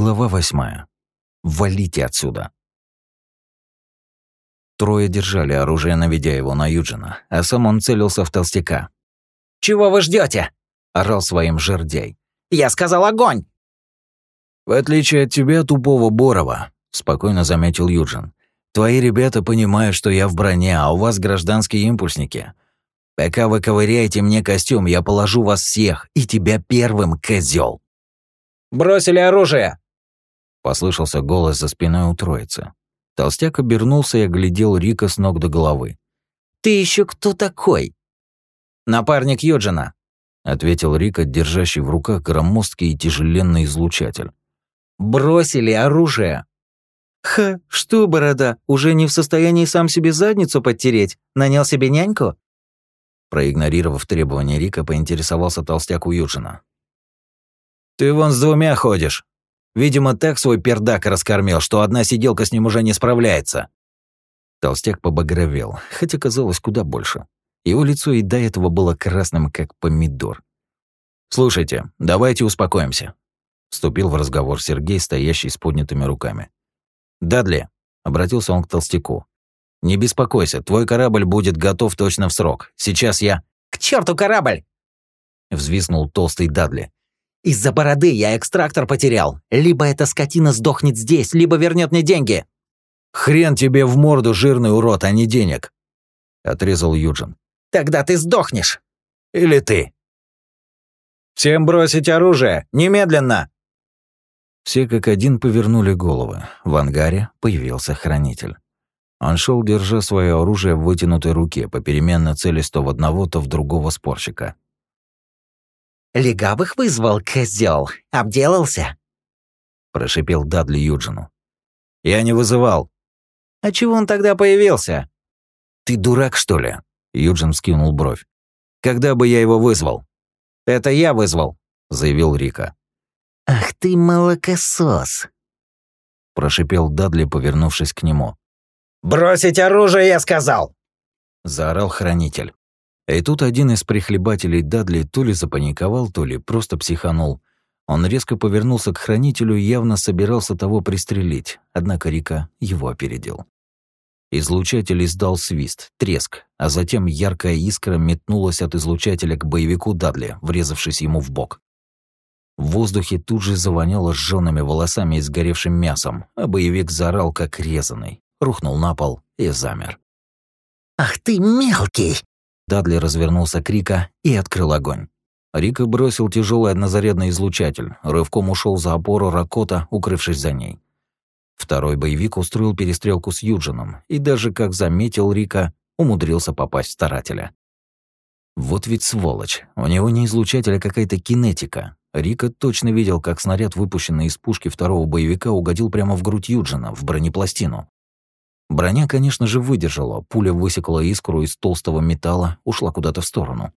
Глава восьмая. Валите отсюда. Трое держали оружие, наведя его на Юджина, а сам он целился в толстяка. «Чего вы ждете? Орал своим жердяй. «Я сказал огонь!» «В отличие от тебя, тупого Борова», — спокойно заметил Юджин. «Твои ребята понимают, что я в броне, а у вас гражданские импульсники. Пока вы ковыряете мне костюм, я положу вас всех, и тебя первым, козел. «Бросили оружие!» Послышался голос за спиной у троицы. Толстяк обернулся и оглядел Рика с ног до головы. «Ты еще кто такой?» «Напарник Юджина», — ответил Рика, держащий в руках громоздкий и тяжеленный излучатель. «Бросили оружие!» «Ха, что, борода, уже не в состоянии сам себе задницу подтереть? Нанял себе няньку?» Проигнорировав требования Рика, поинтересовался толстяк у Юджина. «Ты вон с двумя ходишь. Видимо, так свой пердак раскормил, что одна сиделка с ним уже не справляется». Толстяк побагровел, хотя казалось куда больше. Его лицо и до этого было красным, как помидор. «Слушайте, давайте успокоимся», — вступил в разговор Сергей, стоящий с поднятыми руками. «Дадли», — обратился он к толстяку, — «не беспокойся, твой корабль будет готов точно в срок. Сейчас я...» «К черту корабль!» — взвиснул толстый Дадли. Из-за бороды я экстрактор потерял. Либо эта скотина сдохнет здесь, либо вернет мне деньги». «Хрен тебе в морду, жирный урод, а не денег!» — отрезал Юджин. «Тогда ты сдохнешь!» «Или ты!» «Всем бросить оружие! Немедленно!» Все как один повернули головы. В ангаре появился хранитель. Он шел, держа свое оружие в вытянутой руке, попеременно целясь то в одного, то в другого спорщика. «Легавых вызвал, козел. Обделался?» Прошипел Дадли Юджину. «Я не вызывал». «А чего он тогда появился?» «Ты дурак, что ли?» Юджин скинул бровь. «Когда бы я его вызвал?» «Это я вызвал», — заявил Рика. «Ах ты молокосос!» Прошипел Дадли, повернувшись к нему. «Бросить оружие, я сказал!» Заорал хранитель. И тут один из прихлебателей Дадли то ли запаниковал, то ли просто психанул. Он резко повернулся к хранителю и явно собирался того пристрелить, однако Рика его опередил. Излучатель издал свист, треск, а затем яркая искра метнулась от излучателя к боевику Дадли, врезавшись ему в бок. В воздухе тут же завоняло сжёными волосами и сгоревшим мясом, а боевик заорал как резаный, рухнул на пол и замер. «Ах ты мелкий!» Дадли развернулся к Рика и открыл огонь. Рика бросил тяжелый однозарядный излучатель, рывком ушел за опору Ракота, укрывшись за ней. Второй боевик устроил перестрелку с Юджином и даже, как заметил Рика, умудрился попасть в старателя. Вот ведь сволочь, у него не излучатель, а какая-то кинетика. Рика точно видел, как снаряд, выпущенный из пушки второго боевика, угодил прямо в грудь Юджина, в бронепластину. Броня, конечно же, выдержала, пуля высекла искру из толстого металла, ушла куда-то в сторону.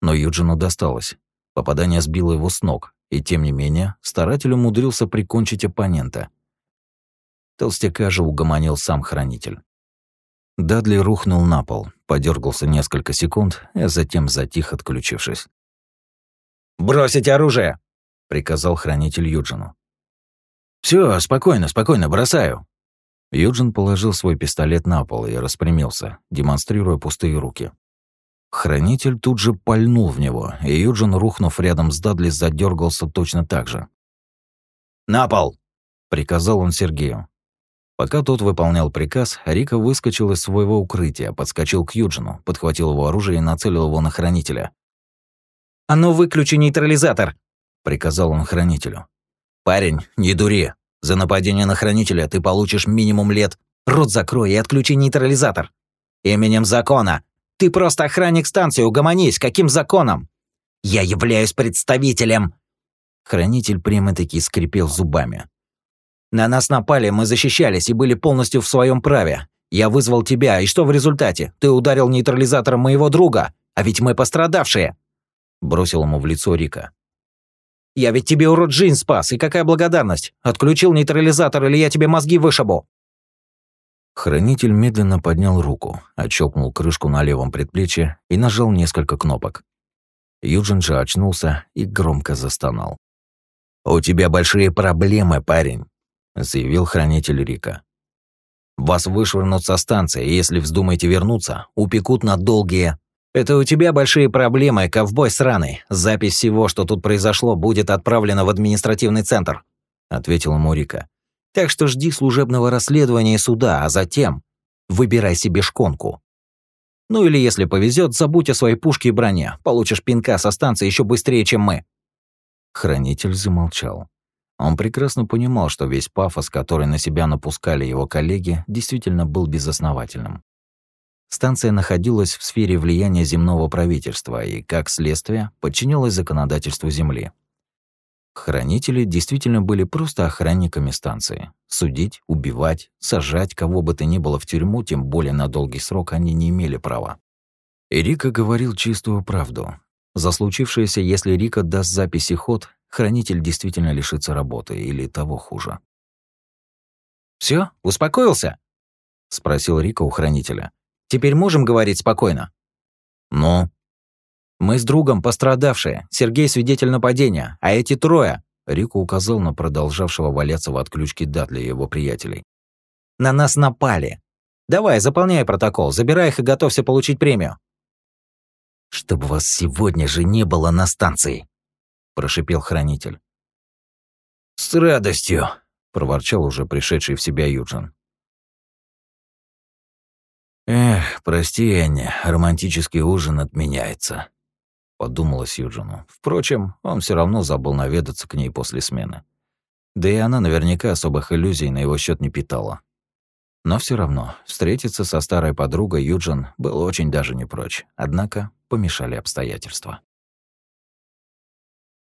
Но Юджину досталось. Попадание сбило его с ног, и тем не менее старатель умудрился прикончить оппонента. Толстяка же угомонил сам хранитель. Дадли рухнул на пол, подергался несколько секунд, а затем затих, отключившись. «Бросить оружие!» — приказал хранитель Юджину. Все, спокойно, спокойно, бросаю», Юджин положил свой пистолет на пол и распрямился, демонстрируя пустые руки. Хранитель тут же пальнул в него, и Юджин, рухнув рядом с Дадли, задергался точно так же. «На пол!» — приказал он Сергею. Пока тот выполнял приказ, Рика выскочил из своего укрытия, подскочил к Юджину, подхватил его оружие и нацелил его на хранителя. «А ну выключи нейтрализатор!» — приказал он хранителю. «Парень, не дури!» За нападение на хранителя ты получишь минимум лет. Рот закрой и отключи нейтрализатор. Именем закона. Ты просто охранник станции, угомонись. Каким законом? Я являюсь представителем. Хранитель прямо-таки скрипел зубами. На нас напали, мы защищались и были полностью в своем праве. Я вызвал тебя, и что в результате? Ты ударил нейтрализатором моего друга, а ведь мы пострадавшие. Бросил ему в лицо Рика. Я ведь тебе урод жизнь спас, и какая благодарность? Отключил нейтрализатор, или я тебе мозги вышибу?» Хранитель медленно поднял руку, отщелкнул крышку на левом предплечье и нажал несколько кнопок. Юджин же очнулся и громко застонал. «У тебя большие проблемы, парень», — заявил хранитель Рика. «Вас вышвырнут со станции, и если вздумаете вернуться, упекут на долгие...» «Это у тебя большие проблемы, ковбой сраный. Запись всего, что тут произошло, будет отправлена в административный центр», — ответил ему Рика. «Так что жди служебного расследования и суда, а затем выбирай себе шконку. Ну или, если повезет, забудь о своей пушке и броне. Получишь пинка со станции еще быстрее, чем мы». Хранитель замолчал. Он прекрасно понимал, что весь пафос, который на себя напускали его коллеги, действительно был безосновательным. Станция находилась в сфере влияния земного правительства и, как следствие, подчинялась законодательству Земли. Хранители действительно были просто охранниками станции. Судить, убивать, сажать кого бы то ни было в тюрьму, тем более на долгий срок, они не имели права. И Рика говорил чистую правду. За случившееся, если Рика даст записи ход, хранитель действительно лишится работы или того хуже. Все, успокоился?» — спросил Рика у хранителя. Теперь можем говорить спокойно?» «Ну?» «Мы с другом пострадавшие. Сергей свидетель нападения, а эти трое...» Рико указал на продолжавшего валяться в отключке Датли его приятелей. «На нас напали. Давай, заполняй протокол, забирай их и готовься получить премию». «Чтобы вас сегодня же не было на станции», – прошипел хранитель. «С радостью», – проворчал уже пришедший в себя Юджин. «Эх, прости, Энни, романтический ужин отменяется», — подумалось Юджину. Впрочем, он все равно забыл наведаться к ней после смены. Да и она наверняка особых иллюзий на его счет не питала. Но все равно, встретиться со старой подругой Юджин был очень даже не прочь, однако помешали обстоятельства.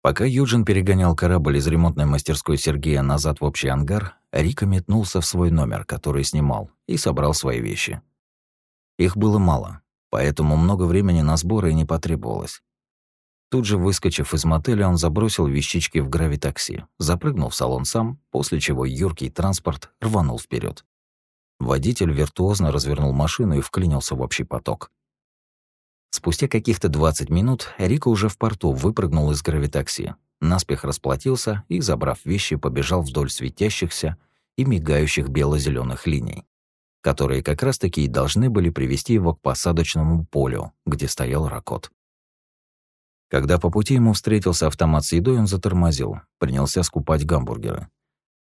Пока Юджин перегонял корабль из ремонтной мастерской Сергея назад в общий ангар, Рика метнулся в свой номер, который снимал, и собрал свои вещи. Их было мало, поэтому много времени на сборы не потребовалось. Тут же, выскочив из мотеля, он забросил вещички в гравитакси, запрыгнул в салон сам, после чего юркий транспорт рванул вперед. Водитель виртуозно развернул машину и вклинился в общий поток. Спустя каких-то 20 минут Рика уже в порту выпрыгнул из гравитакси, наспех расплатился и, забрав вещи, побежал вдоль светящихся и мигающих бело зеленых линий которые как раз-таки и должны были привести его к посадочному полю, где стоял Ракот. Когда по пути ему встретился автомат с едой, он затормозил, принялся скупать гамбургеры.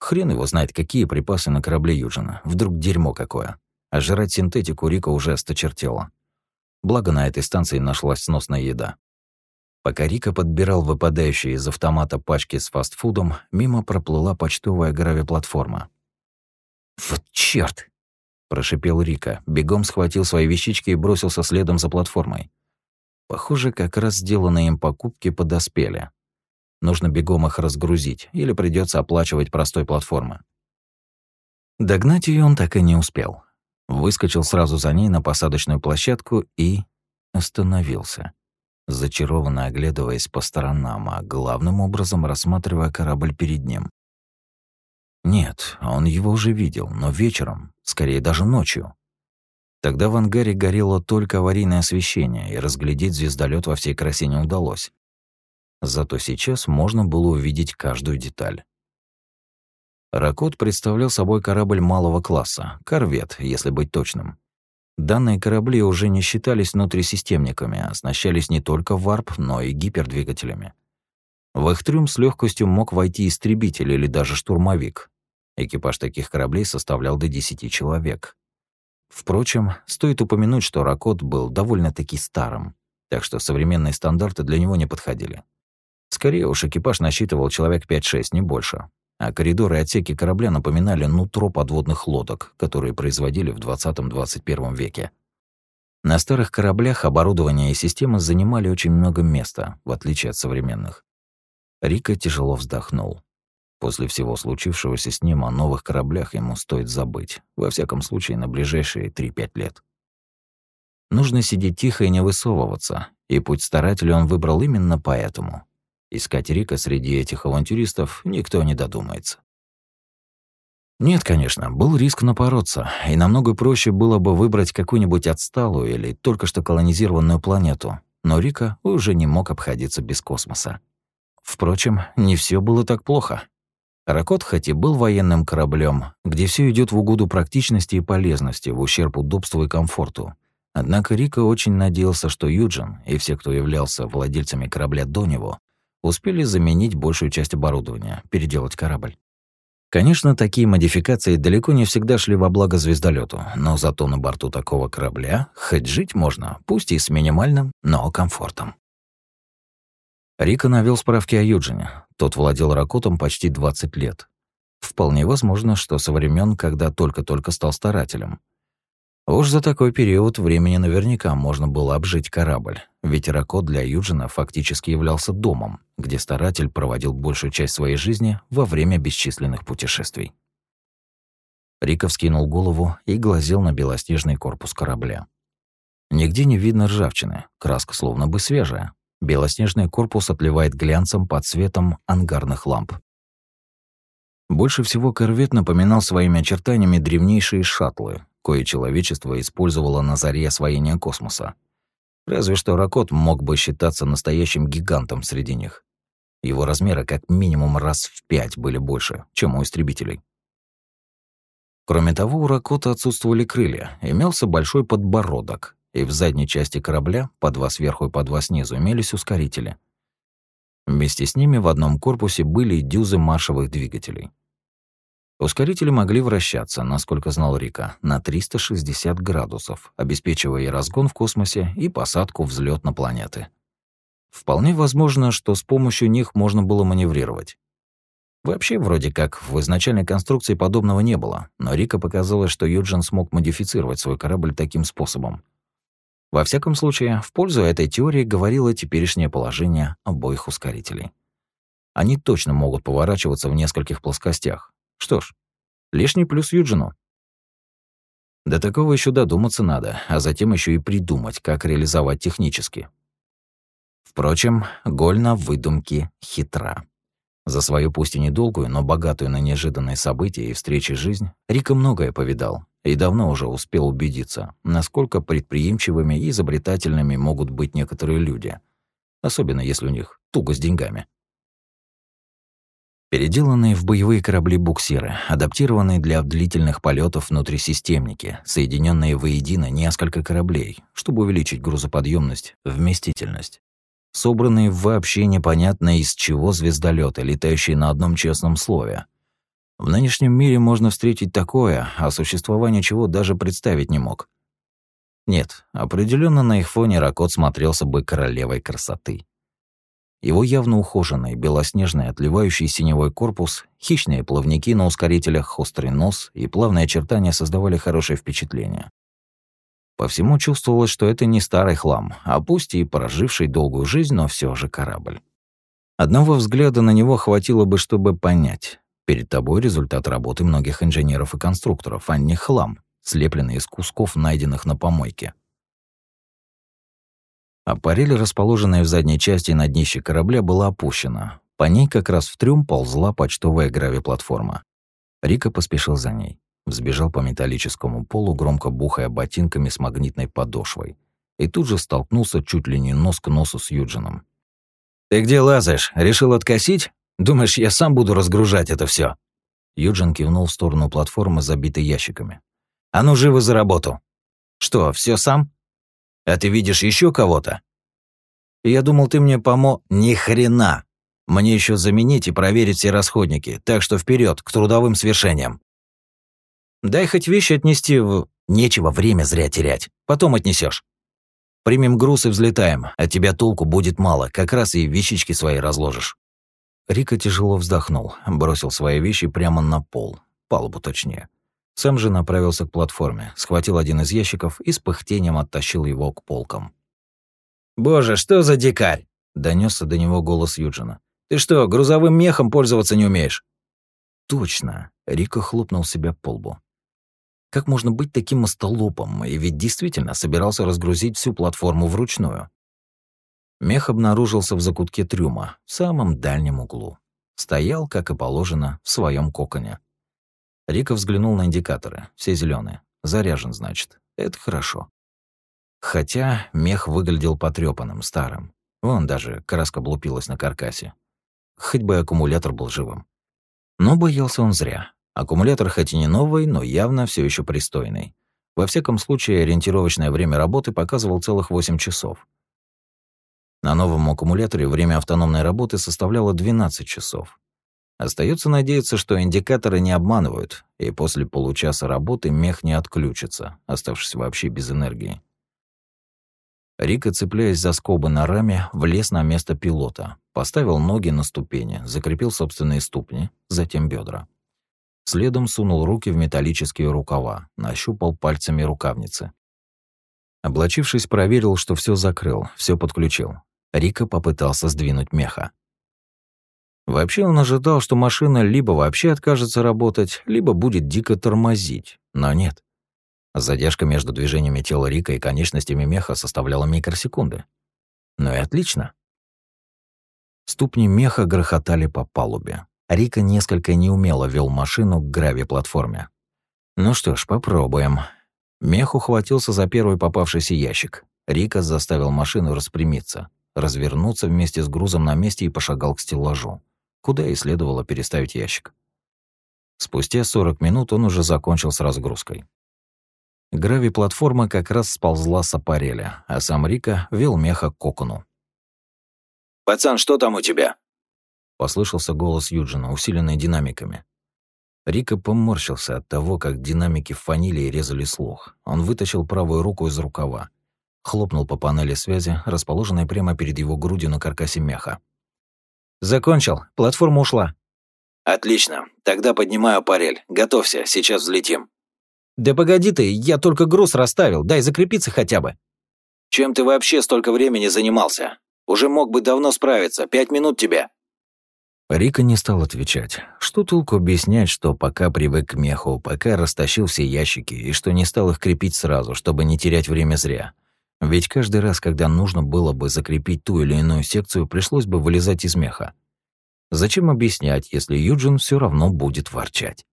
Хрен его знает, какие припасы на корабле Юджина. Вдруг дерьмо какое. А жрать синтетику Рика уже осточертела. Благо на этой станции нашлась сносная еда. Пока Рика подбирал выпадающие из автомата пачки с фастфудом, мимо проплыла почтовая гравиплатформа. «Вот чёрт!» Прошипел Рика, бегом схватил свои вещички и бросился следом за платформой. Похоже, как раз сделанные им покупки подоспели. Нужно бегом их разгрузить, или придется оплачивать простой платформы. Догнать ее он так и не успел. Выскочил сразу за ней на посадочную площадку и остановился, зачарованно оглядываясь по сторонам, а главным образом рассматривая корабль перед ним. Нет, он его уже видел, но вечером, скорее даже ночью. Тогда в ангаре горело только аварийное освещение, и разглядеть звездолет во всей красе не удалось. Зато сейчас можно было увидеть каждую деталь. Ракот представлял собой корабль малого класса, корвет, если быть точным. Данные корабли уже не считались внутрисистемниками, а оснащались не только варп, но и гипердвигателями. В их трюм с легкостью мог войти истребитель или даже штурмовик, Экипаж таких кораблей составлял до 10 человек. Впрочем, стоит упомянуть, что Ракот был довольно-таки старым, так что современные стандарты для него не подходили. Скорее уж экипаж насчитывал человек 5-6, не больше. А коридоры и отсеки корабля напоминали нутро подводных лодок, которые производили в 20-21 веке. На старых кораблях оборудование и системы занимали очень много места, в отличие от современных. Рика тяжело вздохнул. После всего случившегося с ним о новых кораблях ему стоит забыть, во всяком случае на ближайшие 3-5 лет. Нужно сидеть тихо и не высовываться, и путь старателя он выбрал именно поэтому. Искать Рика среди этих авантюристов никто не додумается. Нет, конечно, был риск напороться, и намного проще было бы выбрать какую-нибудь отсталую или только что колонизированную планету, но Рика уже не мог обходиться без космоса. Впрочем, не все было так плохо. Ракот хоть и был военным кораблем, где все идет в угоду практичности и полезности, в ущерб удобству и комфорту. Однако Рика очень надеялся, что Юджин и все, кто являлся владельцами корабля до него, успели заменить большую часть оборудования, переделать корабль. Конечно, такие модификации далеко не всегда шли во благо звездолету, но зато на борту такого корабля хоть жить можно, пусть и с минимальным, но комфортом. Рика навел справки о Юджине. Тот владел Ракотом почти 20 лет. Вполне возможно, что со времен, когда только-только стал старателем. Уж за такой период времени наверняка можно было обжить корабль, ведь Ракот для Юджина фактически являлся домом, где старатель проводил большую часть своей жизни во время бесчисленных путешествий. Рика вскинул голову и глазел на белоснежный корпус корабля. Нигде не видно ржавчины, краска словно бы свежая, Белоснежный корпус отливает глянцем под светом ангарных ламп. Больше всего корвет напоминал своими очертаниями древнейшие шаттлы, кое человечество использовало на заре освоения космоса. Разве что Ракот мог бы считаться настоящим гигантом среди них. Его размеры как минимум раз в пять были больше, чем у истребителей. Кроме того, у Ракота отсутствовали крылья, имелся большой подбородок, и в задней части корабля, по два сверху и по два снизу, имелись ускорители. Вместе с ними в одном корпусе были дюзы маршевых двигателей. Ускорители могли вращаться, насколько знал Рика, на 360 градусов, обеспечивая и разгон в космосе, и посадку взлет на планеты. Вполне возможно, что с помощью них можно было маневрировать. Вообще, вроде как, в изначальной конструкции подобного не было, но Рика показалось, что Юджин смог модифицировать свой корабль таким способом. Во всяком случае, в пользу этой теории говорило теперешнее положение обоих ускорителей. Они точно могут поворачиваться в нескольких плоскостях. Что ж, лишний плюс Юджину. До такого еще додуматься надо, а затем еще и придумать, как реализовать технически. Впрочем, Гольна в выдумке хитра. За свою пусть и недолгую, но богатую на неожиданные события и встречи жизнь Рика многое повидал и давно уже успел убедиться, насколько предприимчивыми и изобретательными могут быть некоторые люди, особенно если у них туго с деньгами. Переделанные в боевые корабли буксиры, адаптированные для длительных полетов внутрисистемники, соединенные воедино несколько кораблей, чтобы увеличить грузоподъемность, вместительность. Собранные вообще непонятно из чего звездолеты, летающие на одном честном слове — в нынешнем мире можно встретить такое, о существовании чего даже представить не мог. Нет, определенно на их фоне Ракот смотрелся бы королевой красоты. Его явно ухоженный, белоснежный, отливающий синевой корпус, хищные плавники на ускорителях, острый нос и плавные очертания создавали хорошее впечатление. По всему чувствовалось, что это не старый хлам, а пусть и проживший долгую жизнь, но все же корабль. Одного взгляда на него хватило бы, чтобы понять. Перед тобой результат работы многих инженеров и конструкторов, а не хлам, слепленный из кусков, найденных на помойке. Аппарель, расположенная в задней части на днище корабля, была опущена. По ней как раз в трюм ползла почтовая гравиплатформа. Рика поспешил за ней. Взбежал по металлическому полу, громко бухая ботинками с магнитной подошвой. И тут же столкнулся чуть ли не нос к носу с Юджином. «Ты где лазаешь? Решил откосить?» Думаешь, я сам буду разгружать это все? Юджин кивнул в сторону платформы, забитой ящиками. «А ну, живо за работу!» «Что, все сам? А ты видишь еще кого-то?» «Я думал, ты мне помо...» «Ни хрена! Мне еще заменить и проверить все расходники, так что вперед к трудовым свершениям!» «Дай хоть вещи отнести в...» «Нечего время зря терять, потом отнесешь. Примем груз и взлетаем, от тебя толку будет мало, как раз и вещички свои разложишь». Рика тяжело вздохнул, бросил свои вещи прямо на пол, палубу точнее. Сам же направился к платформе, схватил один из ящиков и с пыхтением оттащил его к полкам. «Боже, что за дикарь!» — донесся до него голос Юджина. «Ты что, грузовым мехом пользоваться не умеешь?» «Точно!» — Рика хлопнул себя по лбу. Как можно быть таким остолопом, и ведь действительно собирался разгрузить всю платформу вручную. Мех обнаружился в закутке трюма, в самом дальнем углу. Стоял, как и положено, в своем коконе. Рика взглянул на индикаторы, все зеленые. Заряжен, значит. Это хорошо. Хотя мех выглядел потрепанным, старым. Вон даже краска облупилась на каркасе. хоть бы аккумулятор был живым. Но боялся он зря. Аккумулятор хоть и не новый, но явно все еще пристойный. Во всяком случае, ориентировочное время работы показывал целых 8 часов. На новом аккумуляторе время автономной работы составляло 12 часов. Остается надеяться, что индикаторы не обманывают, и после получаса работы мех не отключится, оставшись вообще без энергии. Рика, цепляясь за скобы на раме, влез на место пилота, поставил ноги на ступени, закрепил собственные ступни, затем бедра. Следом сунул руки в металлические рукава, нащупал пальцами рукавницы. Облачившись, проверил, что все закрыл, все подключил. Рика попытался сдвинуть меха. Вообще он ожидал, что машина либо вообще откажется работать, либо будет дико тормозить, но нет. Задержка между движениями тела Рика и конечностями меха составляла микросекунды. Ну и отлично. Ступни меха грохотали по палубе. Рика несколько неумело вел машину к грави-платформе. Ну что ж, попробуем. Мех ухватился за первый попавшийся ящик. Рика заставил машину распрямиться, развернуться вместе с грузом на месте и пошагал к стеллажу, куда и следовало переставить ящик. Спустя 40 минут он уже закончил с разгрузкой. Грави-платформа как раз сползла с аппареля, а сам Рика вел меха к кокону. «Пацан, что там у тебя?» Послышался голос Юджина, усиленный динамиками. Рика поморщился от того, как динамики фанили и резали слух. Он вытащил правую руку из рукава. Хлопнул по панели связи, расположенной прямо перед его грудью на каркасе меха. «Закончил. Платформа ушла». «Отлично. Тогда поднимаю парель. Готовься, сейчас взлетим». «Да погоди ты, я только груз расставил. Дай закрепиться хотя бы». «Чем ты вообще столько времени занимался? Уже мог бы давно справиться. Пять минут тебе». Рика не стал отвечать. Что толку объяснять, что пока привык к меху, пока растащил все ящики, и что не стал их крепить сразу, чтобы не терять время зря. Ведь каждый раз, когда нужно было бы закрепить ту или иную секцию, пришлось бы вылезать из меха. Зачем объяснять, если Юджин все равно будет ворчать?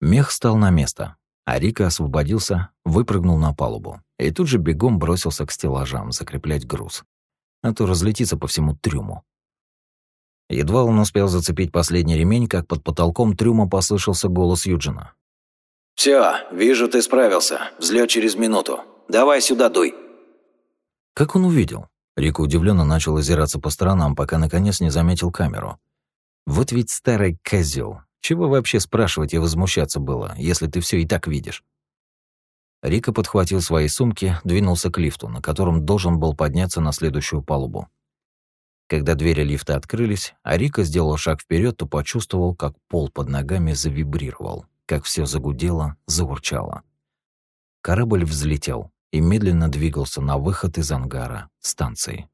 Мех стал на место, а Рика освободился, выпрыгнул на палубу и тут же бегом бросился к стеллажам закреплять груз. А то разлетится по всему трюму. Едва он успел зацепить последний ремень, как под потолком трюма послышался голос Юджина. «Всё, вижу, ты справился. Взлет через минуту. Давай сюда дуй». Как он увидел? Рика удивленно начал озираться по сторонам, пока наконец не заметил камеру. Вот ведь старый козел. Чего вообще спрашивать и возмущаться было, если ты все и так видишь? Рика подхватил свои сумки, двинулся к лифту, на котором должен был подняться на следующую палубу. Когда двери лифта открылись, а Рика сделал шаг вперед, то почувствовал, как пол под ногами завибрировал, как все загудело, заурчало. Корабль взлетел и медленно двигался на выход из ангара станции.